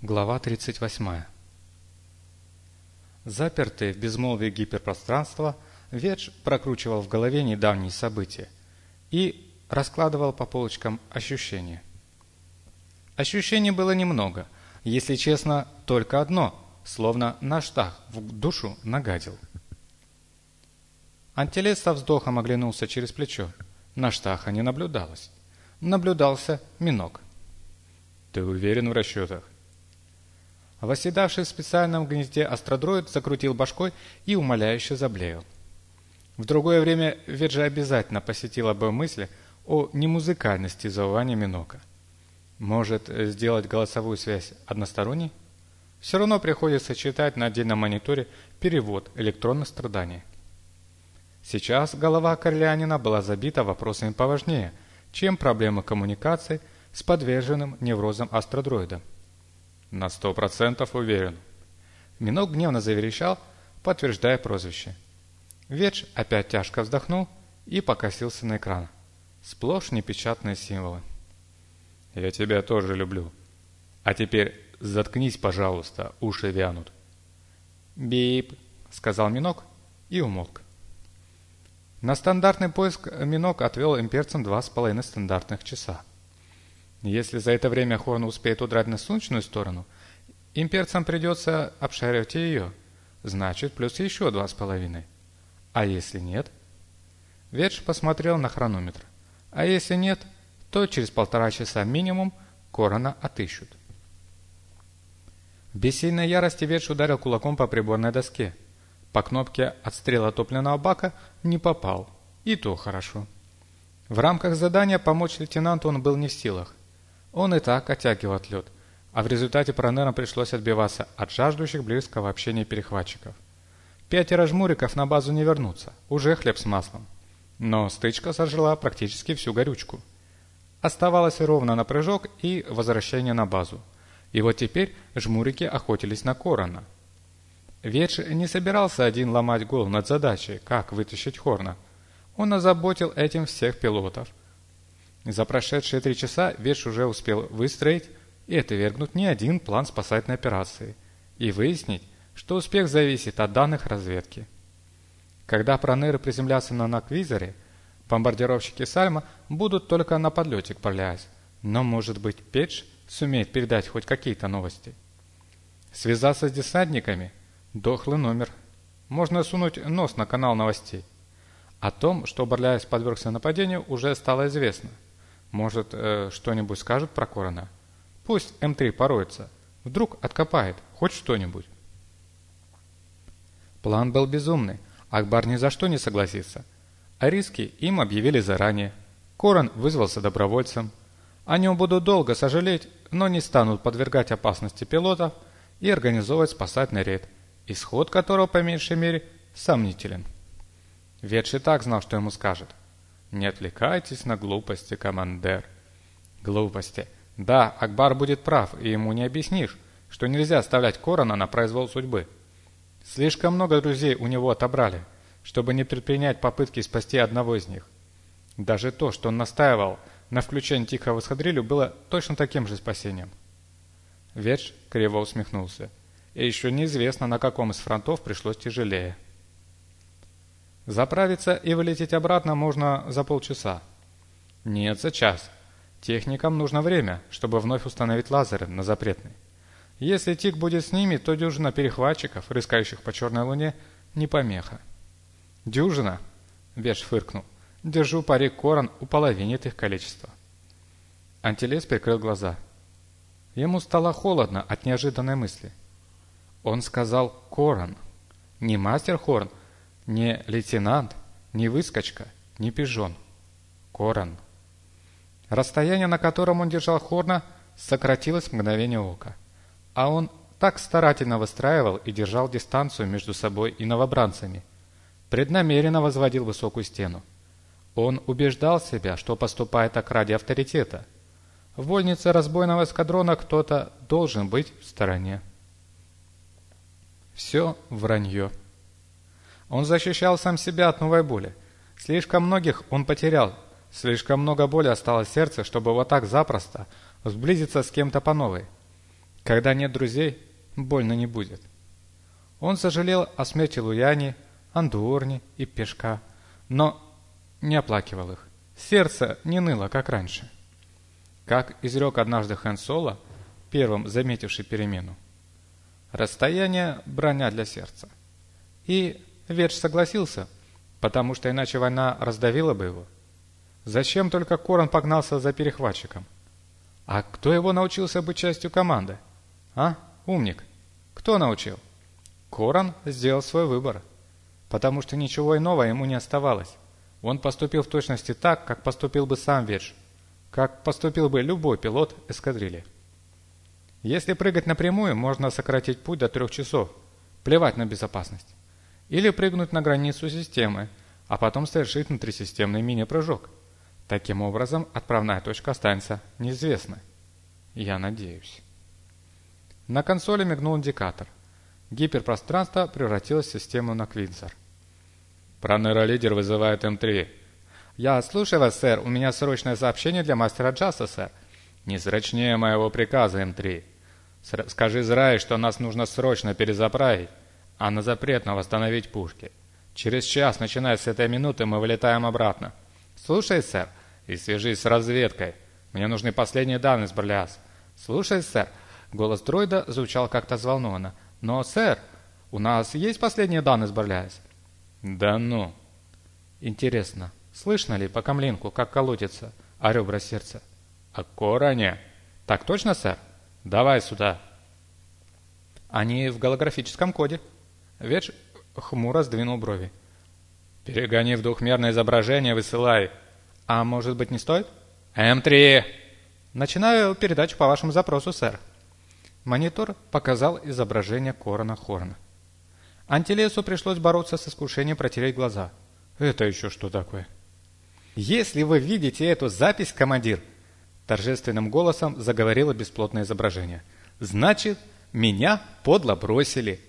Глава 38 Запертый в безмолвии гиперпространства, Ведж прокручивал в голове недавние события и раскладывал по полочкам ощущения. Ощущений было немного, если честно, только одно, словно на штах в душу нагадил. Антилес со вздохом оглянулся через плечо. На штаха не наблюдалось. Наблюдался минок. «Ты уверен в расчетах?» Восседавший в специальном гнезде астродроид закрутил башкой и умоляюще заблеял. В другое время Веджа обязательно посетила бы мысли о немузыкальности завывания Минока. Может, сделать голосовую связь односторонней? Все равно приходится читать на отдельном мониторе перевод электронных страданий. Сейчас голова Корлянина была забита вопросами поважнее, чем проблемы коммуникации с подверженным неврозом астродроидом. На сто процентов уверен. Минок гневно заверещал, подтверждая прозвище. Ведж опять тяжко вздохнул и покосился на экран. Сплошь непечатные символы. «Я тебя тоже люблю. А теперь заткнись, пожалуйста, уши вянут». «Бип», — сказал Минок и умолк. На стандартный поиск Минок отвел имперцам два с половиной стандартных часа. Если за это время Хорн успеет удрать на солнечную сторону, имперцам придется обшаривать ее. Значит, плюс еще два с половиной. А если нет? Ведж посмотрел на хронометр. А если нет, то через полтора часа минимум Корона отыщут. В бессильной ярости Ведж ударил кулаком по приборной доске. По кнопке отстрела топливного бака не попал. И то хорошо. В рамках задания помочь лейтенанту он был не в силах. Он и так оттягивал лед, а в результате пронерам пришлось отбиваться от жаждущих близкого общения перехватчиков. Пятеро жмуриков на базу не вернутся, уже хлеб с маслом. Но стычка сожгла практически всю горючку. Оставалось ровно на прыжок и возвращение на базу. И вот теперь жмурики охотились на Корона. Ведж не собирался один ломать голову над задачей, как вытащить Хорна. Он озаботил этим всех пилотов. За прошедшие три часа Ведж уже успел выстроить и отвергнуть не один план спасательной операции и выяснить, что успех зависит от данных разведки. Когда проныры приземлятся на Наквизоре, бомбардировщики Сальма будут только на подлете к Порляйс, но, может быть, Педж сумеет передать хоть какие-то новости. Связаться с десантниками – дохлый номер. Можно сунуть нос на канал новостей. О том, что Барляйс подвергся нападению, уже стало известно – может, э, что-нибудь скажет про Корона? Пусть М3 пороется. Вдруг откопает хоть что-нибудь. План был безумный. Акбар ни за что не согласится. А риски им объявили заранее. Корон вызвался добровольцем. О нем будут долго сожалеть, но не станут подвергать опасности пилотов и организовывать спасательный рейд, исход которого, по меньшей мере, сомнителен. Ветш и так знал, что ему скажет. Не отвлекайтесь на глупости, командир. Глупости. Да, Акбар будет прав, и ему не объяснишь, что нельзя оставлять Корона на произвол судьбы. Слишком много друзей у него отобрали, чтобы не предпринять попытки спасти одного из них. Даже то, что он настаивал на включении тихого эскадрилью, было точно таким же спасением. Ведж криво усмехнулся. И еще неизвестно, на каком из фронтов пришлось тяжелее. Заправиться и вылететь обратно можно за полчаса. Нет, за час. Техникам нужно время, чтобы вновь установить лазеры на запретный. Если ТИК будет с ними, то дюжина перехватчиков, рыскающих по черной луне, не помеха. «Дюжина?» – Веш фыркнул. «Держу пари Коран уполовинит их количество». Антилес прикрыл глаза. Ему стало холодно от неожиданной мысли. Он сказал «Коран». Не мастер Хорн, не лейтенант, не выскочка, не пижон. Корон. Расстояние, на котором он держал Хорна, сократилось в мгновение ока. А он так старательно выстраивал и держал дистанцию между собой и новобранцами. Преднамеренно возводил высокую стену. Он убеждал себя, что поступает так ради авторитета. В вольнице разбойного эскадрона кто-то должен быть в стороне. Все вранье. Он защищал сам себя от новой боли. Слишком многих он потерял. Слишком много боли осталось в сердце, чтобы вот так запросто сблизиться с кем-то по новой. Когда нет друзей, больно не будет. Он сожалел о смерти Луяни, Андуорни и Пешка, но не оплакивал их. Сердце не ныло, как раньше. Как изрек однажды Хэн Соло, первым заметивший перемену. Расстояние – броня для сердца. И Верш согласился, потому что иначе война раздавила бы его. Зачем только Корон погнался за перехватчиком? А кто его научился быть частью команды? А, умник? Кто научил? Корон сделал свой выбор, потому что ничего иного ему не оставалось. Он поступил в точности так, как поступил бы сам Верш, как поступил бы любой пилот эскадрильи. Если прыгать напрямую, можно сократить путь до трех часов, плевать на безопасность. Или прыгнуть на границу системы, а потом совершить внутрисистемный мини-прыжок. Таким образом, отправная точка останется неизвестной. Я надеюсь. На консоли мигнул индикатор. Гиперпространство превратилось в систему на Квинсер. Пронейролидер вызывает М3. Я слушаю вас, сэр. У меня срочное сообщение для мастера Джаста, сэр. Не срочнее моего приказа, М3. Скажи Зрай, что нас нужно срочно перезаправить, а на запретно восстановить пушки. Через час, начиная с этой минуты, мы вылетаем обратно. Слушай, сэр. И свяжись с разведкой. Мне нужны последние данные с Барлиас. Слушай, сэр. Голос дроида звучал как-то взволнованно. Но, сэр, у нас есть последние данные с Барлиас? Да ну. Интересно, слышно ли по камлинку, как колотится о ребра сердца? О короне? Так точно, сэр? Давай сюда. Они в голографическом коде. Ведж хмуро сдвинул брови. Перегони в двухмерное изображение, высылай. А может быть не стоит? М3. Начинаю передачу по вашему запросу, сэр. Монитор показал изображение Корона Хорна. Антилесу пришлось бороться с искушением протереть глаза. Это еще что такое? Если вы видите эту запись, командир, торжественным голосом заговорило бесплотное изображение. Значит, меня подло бросили.